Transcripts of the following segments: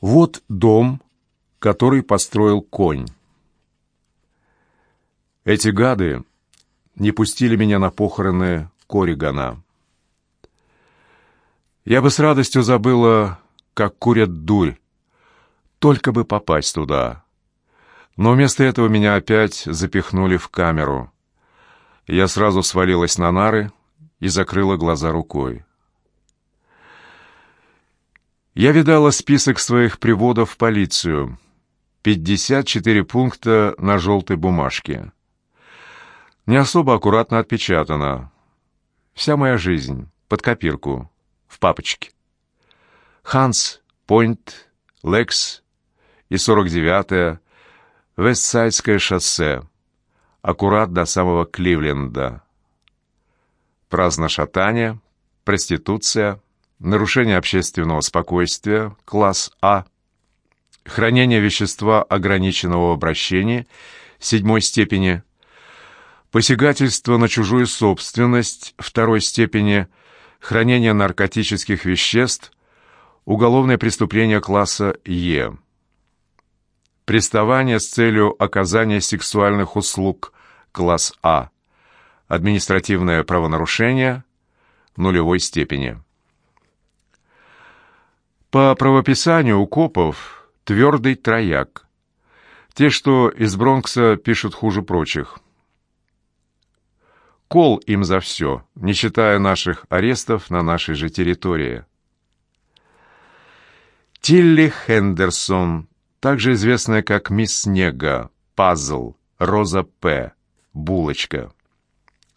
Вот дом, который построил конь. Эти гады не пустили меня на похороны Коригана. Я бы с радостью забыла, как курят дурь, только бы попасть туда. Но вместо этого меня опять запихнули в камеру. Я сразу свалилась на нары и закрыла глаза рукой. Я видала список своих приводов в полицию. 54 пункта на желтой бумажке. Не особо аккуратно отпечатано. Вся моя жизнь под копирку, в папочке. Ханс, Пойнт, Лекс и 49-е, Вестсайдское шоссе, аккурат до самого Кливленда. Праздношатание, проституция, нарушение общественного спокойствия, класс А, хранение вещества ограниченного обращения, седьмой степени, посягательство на чужую собственность, второй степени, хранение наркотических веществ, уголовное преступление класса Е, приставание с целью оказания сексуальных услуг, класс А, административное правонарушение нулевой степени. По правописанию у копов твердый трояк. Те, что из Бронкса, пишут хуже прочих. Кол им за все, не считая наших арестов на нашей же территории. Тилли Хендерсон, также известная как Мисс Снега, Пазл, Роза П., Булочка.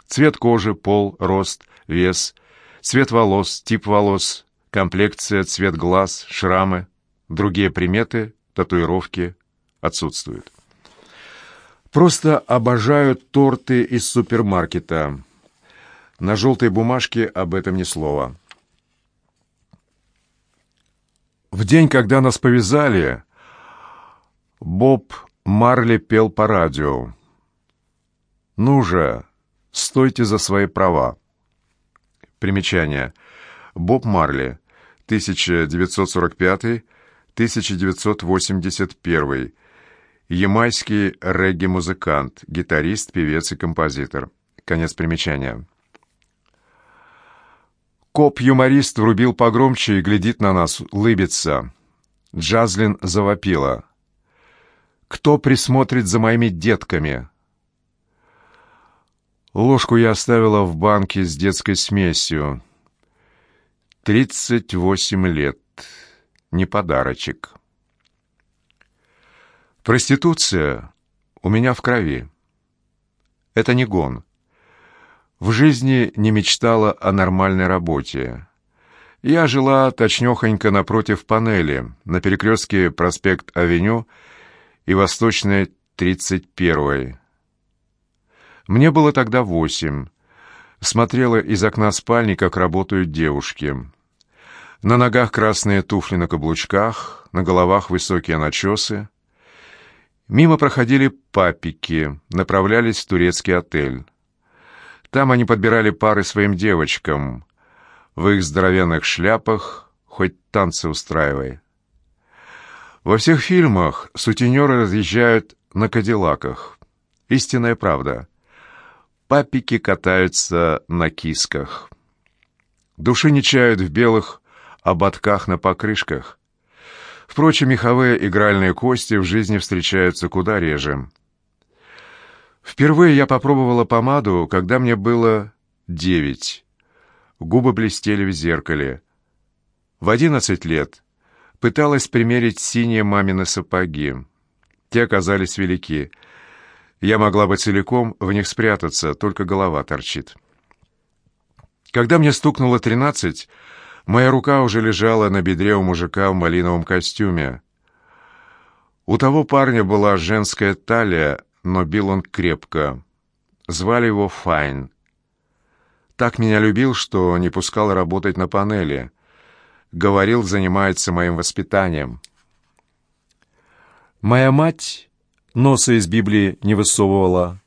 Цвет кожи, пол, рост, вес, цвет волос, тип волос, комплекция, цвет глаз, шрамы, другие приметы, татуировки отсутствуют. Просто обожают торты из супермаркета. На желтой бумажке об этом ни слова. В день, когда нас повязали, Боб Марли пел по радио. «Ну же, стойте за свои права». Примечание – Боб Марли, 1945-1981, ямайский регги-музыкант, гитарист, певец и композитор. Конец примечания. Коп-юморист врубил погромче и глядит на нас, улыбится. Джазлин завопила. «Кто присмотрит за моими детками?» Ложку я оставила в банке с детской смесью. Тридцать восемь лет. Не подарочек. Проституция у меня в крови. Это не гон. В жизни не мечтала о нормальной работе. Я жила точнёхонько напротив панели, на перекрестке проспект Авеню и Восточной 31-й. Мне было тогда восемь. Смотрела из окна спальни, как работают девушки. На ногах красные туфли на каблучках, на головах высокие начесы. Мимо проходили папики, направлялись в турецкий отель. Там они подбирали пары своим девочкам. В их здоровенных шляпах хоть танцы устраивай. Во всех фильмах сутенеры разъезжают на кадиллаках. Истинная правда. Папики катаются на кисках. Души не чают в белых ободках на покрышках. Впрочем, меховые игральные кости в жизни встречаются куда реже. Впервые я попробовала помаду, когда мне было девять. Губы блестели в зеркале. В одиннадцать лет пыталась примерить синие мамины сапоги. Те оказались велики. Я могла бы целиком в них спрятаться, только голова торчит. Когда мне стукнуло тринадцать, Моя рука уже лежала на бедре у мужика в малиновом костюме. У того парня была женская талия, но бил он крепко. Звали его Файн. Так меня любил, что не пускал работать на панели. Говорил, занимается моим воспитанием. Моя мать носа из Библии не высовывала.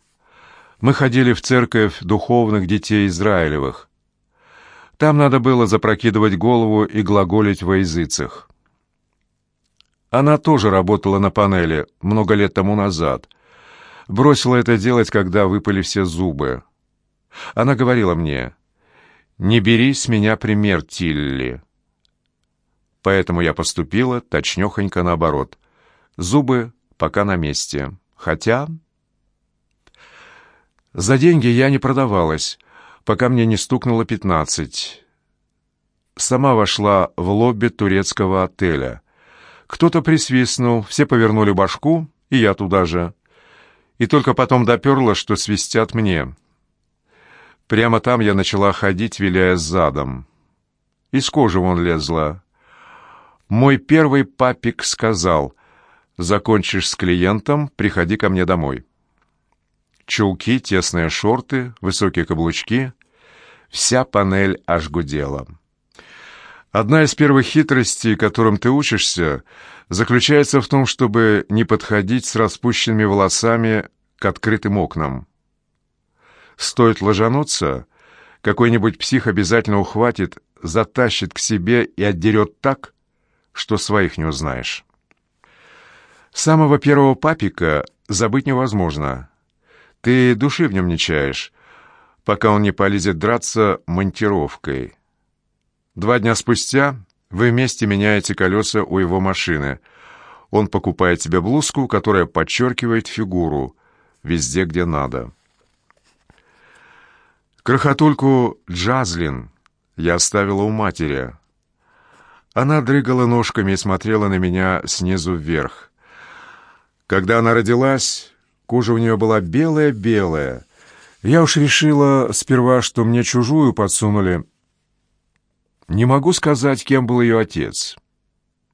Мы ходили в церковь духовных детей Израилевых. Там надо было запрокидывать голову и глаголить во языцах. Она тоже работала на панели много лет тому назад. Бросила это делать, когда выпали все зубы. Она говорила мне, «Не бери с меня пример, Тилли». Поэтому я поступила точнёхонько наоборот. Зубы пока на месте. Хотя... За деньги я не продавалась, пока мне не стукнуло пятнадцать. Сама вошла в лобби турецкого отеля. Кто-то присвистнул, все повернули башку, и я туда же. И только потом доперла, что свистят мне. Прямо там я начала ходить, виляя задом. Из кожи вон лезла. Мой первый папик сказал, «Закончишь с клиентом, приходи ко мне домой». Чулки, тесные шорты, высокие каблучки. Вся панель аж гудела. Одна из первых хитростей, которым ты учишься, заключается в том, чтобы не подходить с распущенными волосами к открытым окнам. Стоит ложануться, какой-нибудь псих обязательно ухватит, затащит к себе и отдерет так, что своих не узнаешь. Самого первого папика забыть невозможно. Ты души в нем не чаешь, пока он не полезет драться монтировкой. Два дня спустя вы вместе меняете колеса у его машины. Он покупает тебе блузку, которая подчеркивает фигуру везде, где надо. Крохотульку Джазлин я оставила у матери. Она дрыгала ножками и смотрела на меня снизу вверх. Когда она родилась, кожа у нее была белая-белая. Я уж решила сперва, что мне чужую подсунули. Не могу сказать, кем был ее отец.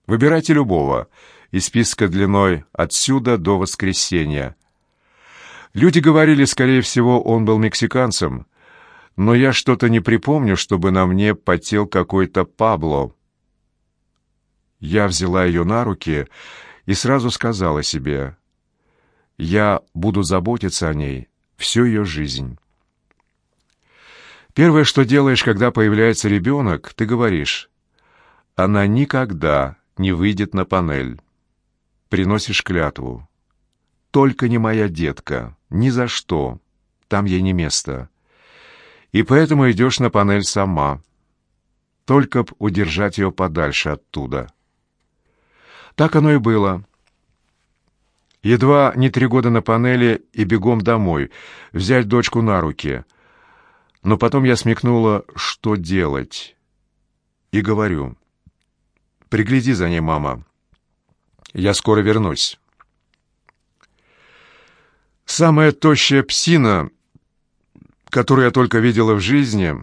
Выбирайте любого из списка длиной отсюда до воскресенья. Люди говорили, скорее всего, он был мексиканцем — но я что-то не припомню, чтобы на мне потел какой-то Пабло. Я взяла ее на руки и сразу сказала себе, я буду заботиться о ней всю ее жизнь. Первое, что делаешь, когда появляется ребенок, ты говоришь, она никогда не выйдет на панель. Приносишь клятву. Только не моя детка, ни за что, там ей не место и поэтому идешь на панель сама. Только б удержать ее подальше оттуда. Так оно и было. Едва не три года на панели и бегом домой, взять дочку на руки. Но потом я смекнула, что делать. И говорю, пригляди за ней, мама. Я скоро вернусь. Самая тощая псина которую я только видела в жизни,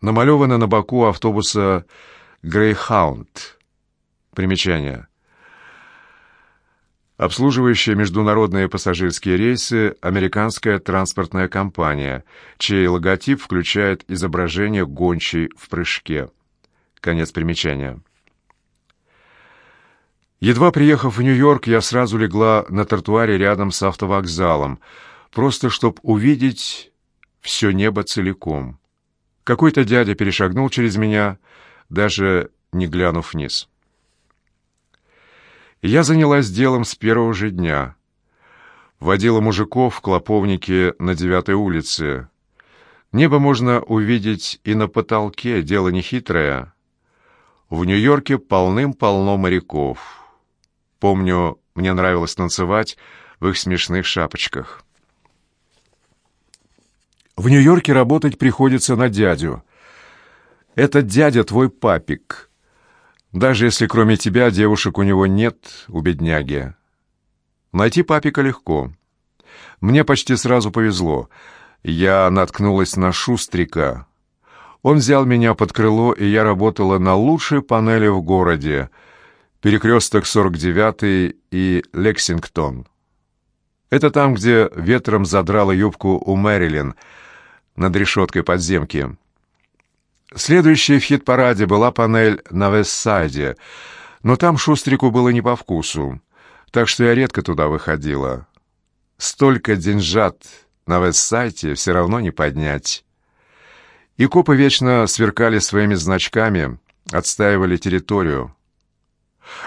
намалевана на боку автобуса «Грейхаунд». Примечание. Обслуживающая международные пассажирские рейсы американская транспортная компания, чей логотип включает изображение гончей в прыжке. Конец примечания. Едва приехав в Нью-Йорк, я сразу легла на тротуаре рядом с автовокзалом, просто чтобы увидеть все небо целиком. Какой-то дядя перешагнул через меня, даже не глянув вниз. Я занялась делом с первого же дня. Водила мужиков в клоповнике на девятой улице. Небо можно увидеть и на потолке, дело нехитрое. В Нью-Йорке полным-полно моряков. Помню, мне нравилось танцевать в их смешных шапочках. В Нью-Йорке работать приходится на дядю. Этот дядя твой папик. Даже если кроме тебя девушек у него нет, у бедняги. Найти папика легко. Мне почти сразу повезло. Я наткнулась на Шустрика. Он взял меня под крыло, и я работала на лучшей панели в городе. Перекресток 49 и Лексингтон. Это там, где ветром задрала юбку у Мэрилин — над решеткой подземки. Следующей в хит-параде была панель на Вестсайде, но там Шустрику было не по вкусу, так что я редко туда выходила. Столько деньжат на Вестсайте все равно не поднять. И копы вечно сверкали своими значками, отстаивали территорию.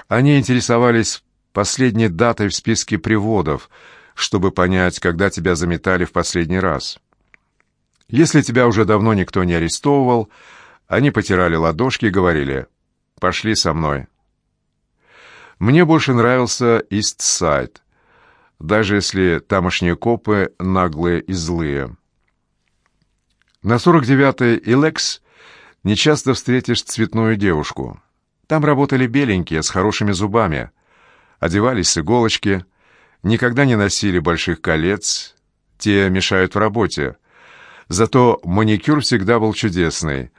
Они интересовались последней датой в списке приводов, чтобы понять, когда тебя заметали в последний раз. Если тебя уже давно никто не арестовывал, они потирали ладошки и говорили «Пошли со мной». Мне больше нравился Ист-Сайд, даже если тамошние копы наглые и злые. На 49-й Илекс нечасто встретишь цветную девушку. Там работали беленькие, с хорошими зубами, одевались с иголочки, никогда не носили больших колец, те мешают в работе. Зато маникюр всегда был чудесный,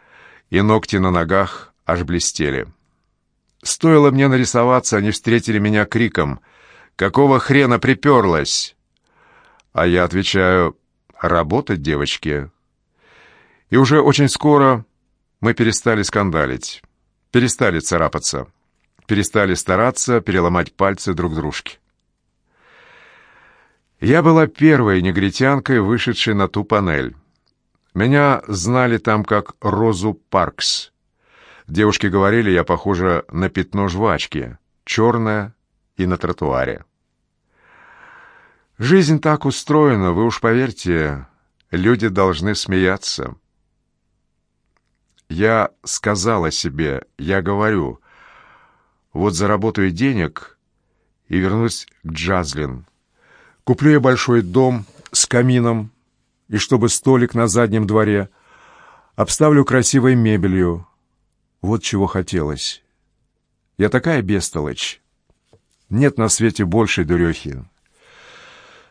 и ногти на ногах аж блестели. Стоило мне нарисоваться, они встретили меня криком «Какого хрена приперлась?» А я отвечаю «Работать, девочки». И уже очень скоро мы перестали скандалить, перестали царапаться, перестали стараться переломать пальцы друг дружки. Я была первой негритянкой, вышедшей на ту панель. Меня знали там как Розу Паркс. Девушки говорили, я похожа на пятно жвачки, черная и на тротуаре. Жизнь так устроена, вы уж поверьте, люди должны смеяться. Я сказала себе, я говорю, вот заработаю денег и вернусь к Джазлин. Куплю я большой дом с камином, и чтобы столик на заднем дворе, обставлю красивой мебелью. Вот чего хотелось. Я такая бестолочь. Нет на свете большей дурехи.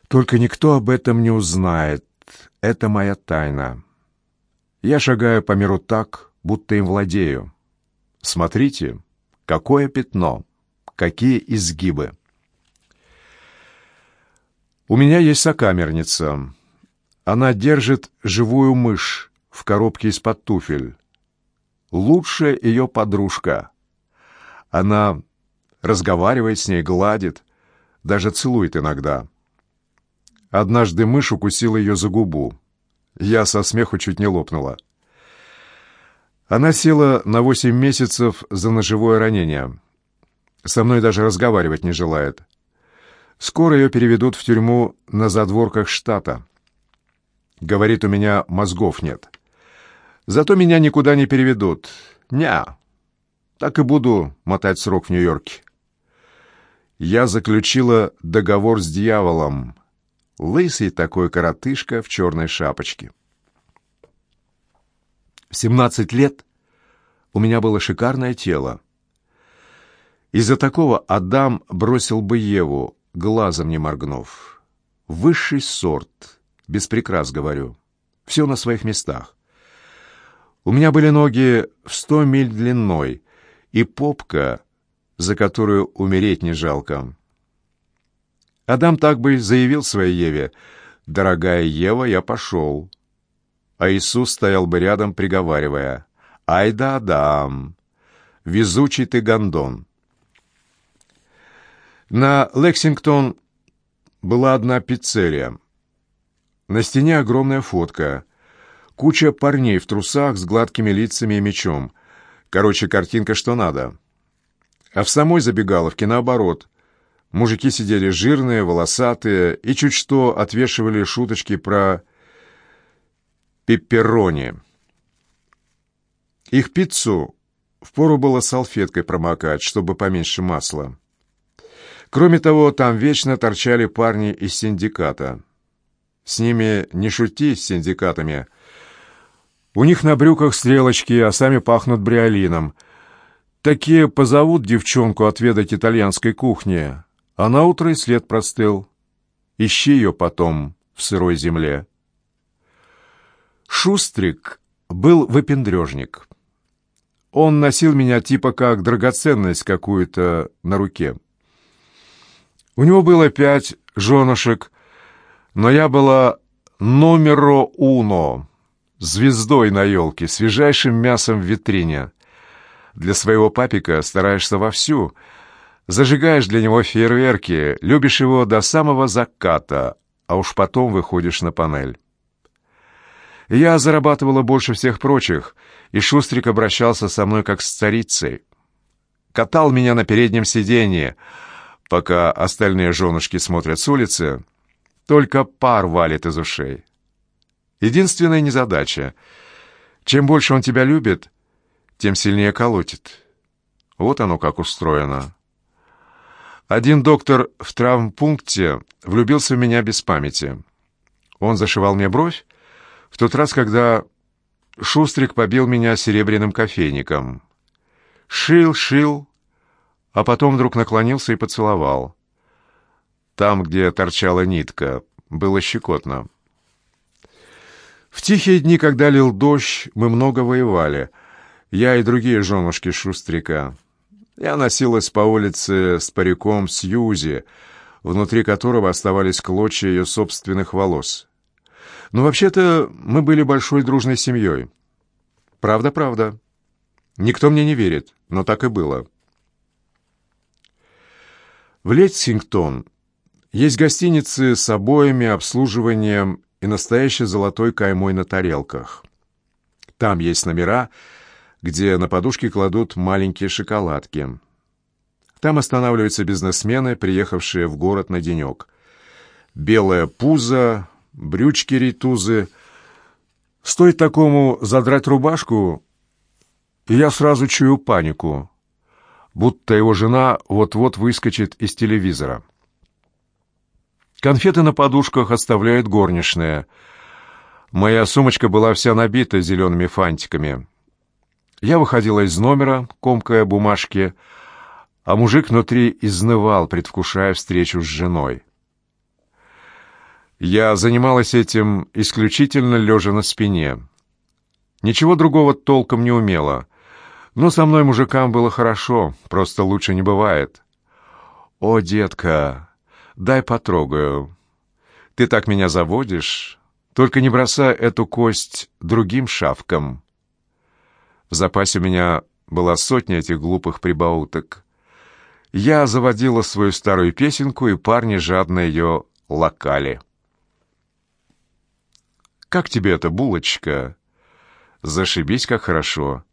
Только никто об этом не узнает. Это моя тайна. Я шагаю по миру так, будто им владею. Смотрите, какое пятно, какие изгибы. У меня есть сокамерница. Она держит живую мышь в коробке из-под туфель. Лучшая ее подружка. Она разговаривает с ней, гладит, даже целует иногда. Однажды мышь укусила ее за губу. Я со смеху чуть не лопнула. Она села на восемь месяцев за ножевое ранение. Со мной даже разговаривать не желает. Скоро ее переведут в тюрьму на задворках штата. Говорит, у меня мозгов нет. Зато меня никуда не переведут. Ня. Так и буду мотать срок в Нью-Йорке. Я заключила договор с дьяволом. Лысый такой коротышка в черной шапочке. В 17 лет у меня было шикарное тело. Из-за такого Адам бросил бы Еву, глазом не моргнув. Высший сорт, без прикрас говорю. Все на своих местах. У меня были ноги в сто миль длиной и попка, за которую умереть не жалко. Адам так бы заявил своей Еве, «Дорогая Ева, я пошел». А Иисус стоял бы рядом, приговаривая, «Ай да, Адам, везучий ты гондон». На Лексингтон была одна пиццерия. На стене огромная фотка. Куча парней в трусах с гладкими лицами и мечом. Короче, картинка что надо. А в самой забегаловке наоборот. Мужики сидели жирные, волосатые и чуть что отвешивали шуточки про пепперони. Их пиццу впору было салфеткой промокать, чтобы поменьше масла. Кроме того, там вечно торчали парни из синдиката. С ними не шути с синдикатами. У них на брюках стрелочки, а сами пахнут бриолином. Такие позовут девчонку отведать итальянской кухни, а на утро и след простыл. Ищи ее потом в сырой земле. Шустрик был выпендрежник. Он носил меня типа как драгоценность какую-то на руке. У него было пять женушек, но я была номеро уно, звездой на елке, свежайшим мясом в витрине. Для своего папика стараешься вовсю, зажигаешь для него фейерверки, любишь его до самого заката, а уж потом выходишь на панель. Я зарабатывала больше всех прочих, и Шустрик обращался со мной как с царицей. катал меня на переднем сиденье, пока остальные женушки смотрят с улицы, только пар валит из ушей. Единственная незадача — чем больше он тебя любит, тем сильнее колотит. Вот оно как устроено. Один доктор в травмпункте влюбился в меня без памяти. Он зашивал мне бровь в тот раз, когда Шустрик побил меня серебряным кофейником. Шил, шил, а потом вдруг наклонился и поцеловал. Там, где торчала нитка, было щекотно. В тихие дни, когда лил дождь, мы много воевали. Я и другие женушки Шустрика. Я носилась по улице с париком Сьюзи, внутри которого оставались клочья ее собственных волос. Но вообще-то мы были большой дружной семьей. Правда, правда. Никто мне не верит, но так и было. В Лексингтон есть гостиницы с обоями, обслуживанием и настоящей золотой каймой на тарелках. Там есть номера, где на подушке кладут маленькие шоколадки. Там останавливаются бизнесмены, приехавшие в город на денек. Белое пузо, брючки-ритузы. Стоит такому задрать рубашку, и я сразу чую панику, будто его жена вот-вот выскочит из телевизора. Конфеты на подушках оставляют горничные. Моя сумочка была вся набита зелеными фантиками. Я выходила из номера, комкая бумажки, а мужик внутри изнывал, предвкушая встречу с женой. Я занималась этим исключительно лежа на спине. Ничего другого толком не умела. Но со мной мужикам было хорошо, просто лучше не бывает. «О, детка, дай потрогаю. Ты так меня заводишь. Только не бросай эту кость другим шавкам». В запасе у меня была сотня этих глупых прибауток. Я заводила свою старую песенку, и парни жадно ее локали. «Как тебе эта булочка?» «Зашибись, как хорошо!»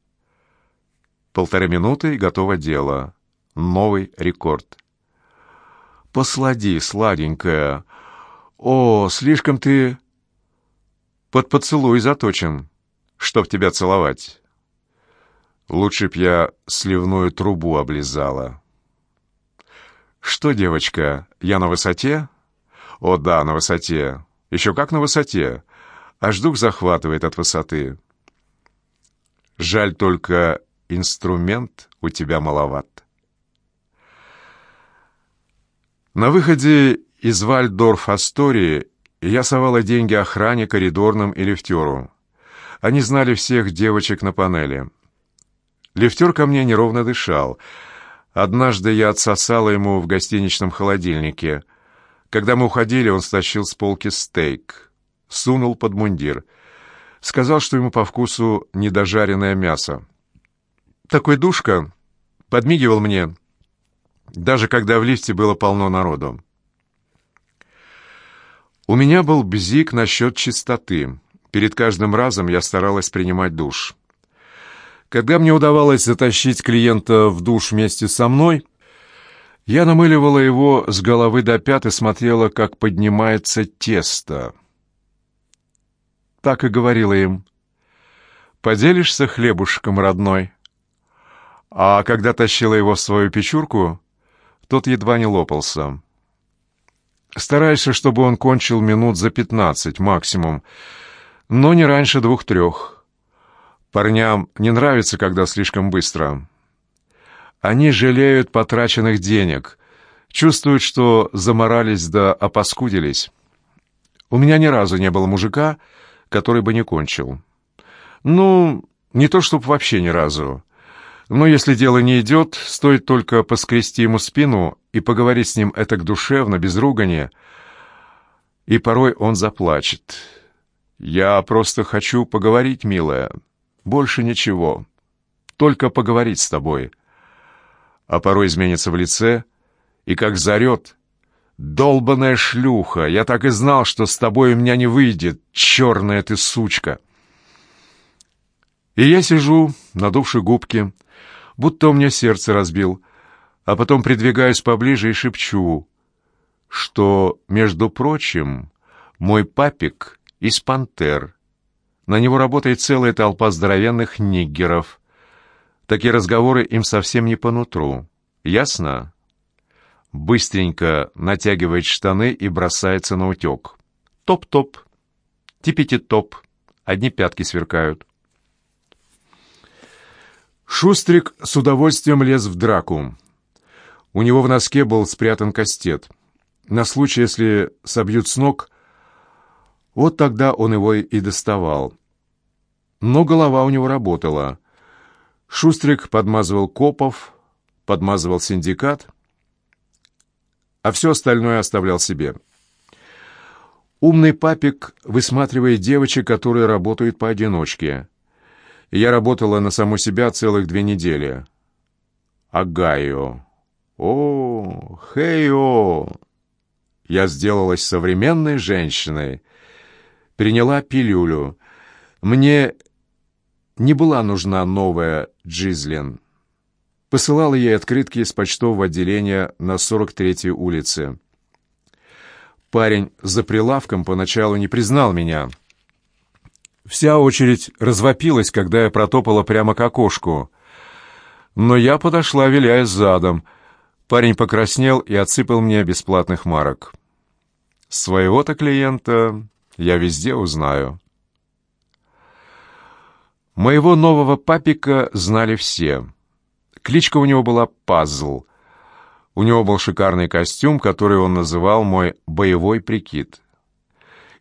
Полторы минуты, и готово дело. Новый рекорд. «Послади, сладенькая. О, слишком ты...» «Под поцелуй заточен, чтоб тебя целовать». Лучше б я сливную трубу облизала. «Что, девочка, я на высоте?» «О, да, на высоте. Еще как на высоте. Аж дух захватывает от высоты. Жаль только, инструмент у тебя маловат». На выходе из Вальдорф-Астории я совала деньги охране, коридорным и лифтеру. Они знали всех девочек на панели. Лифтер ко мне неровно дышал. Однажды я отсосала ему в гостиничном холодильнике. Когда мы уходили, он стащил с полки стейк. Сунул под мундир. Сказал, что ему по вкусу недожаренное мясо. Такой душка подмигивал мне, даже когда в лифте было полно народу. У меня был бзик насчет чистоты. Перед каждым разом я старалась принимать душ. Когда мне удавалось затащить клиента в душ вместе со мной, я намыливала его с головы до пят и смотрела, как поднимается тесто. Так и говорила им. «Поделишься хлебушком, родной?» А когда тащила его в свою печурку, тот едва не лопался. Старайся, чтобы он кончил минут за пятнадцать максимум, но не раньше двух-трех. Парням не нравится, когда слишком быстро. Они жалеют потраченных денег, чувствуют, что заморались да опаскудились. У меня ни разу не было мужика, который бы не кончил. Ну, не то чтобы вообще ни разу. Но если дело не идет, стоит только поскрести ему спину и поговорить с ним это душевно, без ругания, и порой он заплачет. «Я просто хочу поговорить, милая». Больше ничего. Только поговорить с тобой. А порой изменится в лице и как зарет. «Долбаная шлюха! Я так и знал, что с тобой у меня не выйдет, черная ты сучка!» И я сижу, надувши губки, будто у меня сердце разбил, а потом придвигаюсь поближе и шепчу, что, между прочим, мой папик из пантер. На него работает целая толпа здоровенных ниггеров. Такие разговоры им совсем не по нутру. Ясно? Быстренько натягивает штаны и бросается на утек. Топ-топ. Типити-топ. Одни пятки сверкают. Шустрик с удовольствием лез в драку. У него в носке был спрятан кастет. На случай, если собьют с ног, вот тогда он его и доставал. Но голова у него работала. Шустрик подмазывал копов, подмазывал синдикат, а все остальное оставлял себе. Умный папик высматривает девочек, которые работают поодиночке. Я работала на саму себя целых две недели. Огайо. О, хей-о! Я сделалась современной женщиной. Приняла пилюлю. Мне не была нужна новая Джизлин. Посылала ей открытки из почтового отделения на 43-й улице. Парень за прилавком поначалу не признал меня. Вся очередь развопилась, когда я протопала прямо к окошку. Но я подошла, виляя задом. Парень покраснел и отсыпал мне бесплатных марок. Своего-то клиента я везде узнаю. Моего нового папика знали все. Кличка у него была «Пазл». У него был шикарный костюм, который он называл мой «боевой прикид».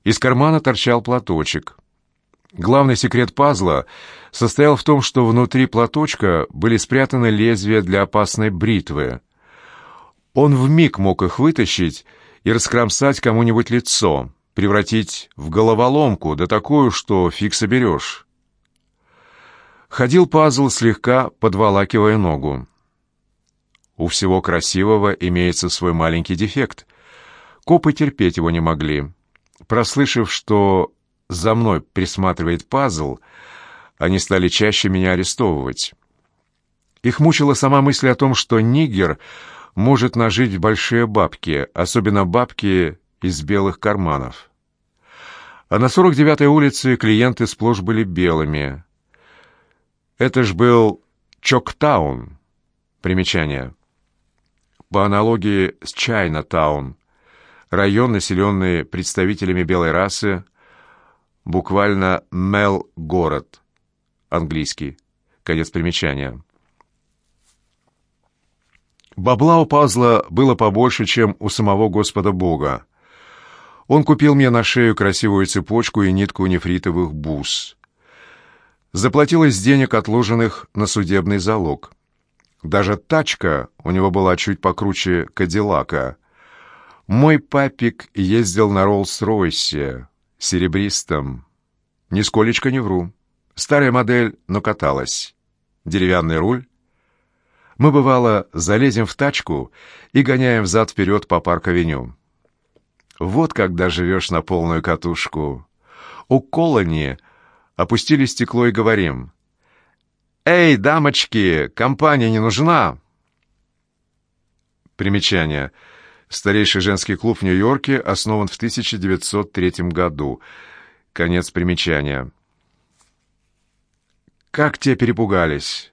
Из кармана торчал платочек. Главный секрет пазла состоял в том, что внутри платочка были спрятаны лезвия для опасной бритвы. Он вмиг мог их вытащить и раскромсать кому-нибудь лицо, превратить в головоломку, да такую, что фиг соберешь. Ходил пазл, слегка подволакивая ногу. У всего красивого имеется свой маленький дефект. Копы терпеть его не могли. Прослышав, что за мной присматривает пазл, они стали чаще меня арестовывать. Их мучила сама мысль о том, что нигер может нажить большие бабки, особенно бабки из белых карманов. А на 49-й улице клиенты сплошь были белыми. Это ж был Чоктаун. Примечание. По аналогии с Чайна-таун. Район, населенный представителями белой расы, буквально Мел-город. Английский. Конец примечания. Бабла у пазла было побольше, чем у самого Господа Бога. Он купил мне на шею красивую цепочку и нитку нефритовых бус заплатил из денег, отложенных на судебный залог. Даже тачка у него была чуть покруче Кадиллака. Мой папик ездил на Роллс-Ройсе, серебристом. Нисколечко не вру. Старая модель, но каталась. Деревянный руль. Мы, бывало, залезем в тачку и гоняем взад-вперед по парк-авеню. Вот когда живешь на полную катушку. У Колони опустили стекло и говорим. «Эй, дамочки, компания не нужна!» Примечание. Старейший женский клуб в Нью-Йорке основан в 1903 году. Конец примечания. Как те перепугались!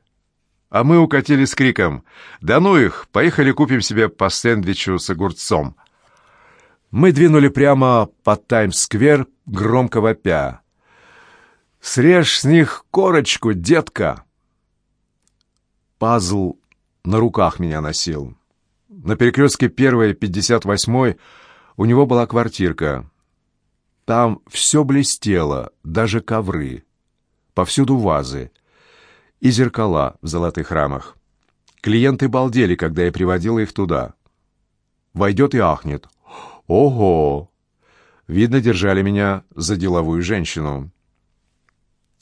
А мы укатили с криком «Да ну их! Поехали купим себе по сэндвичу с огурцом!» Мы двинули прямо по Таймс-сквер, громко вопя. Срежь с них корочку, детка!» Пазл на руках меня носил. На перекрестке первой пятьдесят восьмой у него была квартирка. Там все блестело, даже ковры. Повсюду вазы и зеркала в золотых рамах. Клиенты балдели, когда я приводила их туда. Войдет и ахнет. «Ого!» Видно, держали меня за деловую женщину.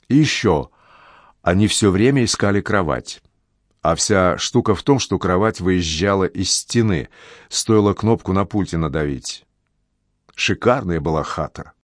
И еще, они все время искали кровать. А вся штука в том, что кровать выезжала из стены, стоило кнопку на пульте надавить. Шикарная была хата.